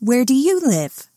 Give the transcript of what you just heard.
Where do you live?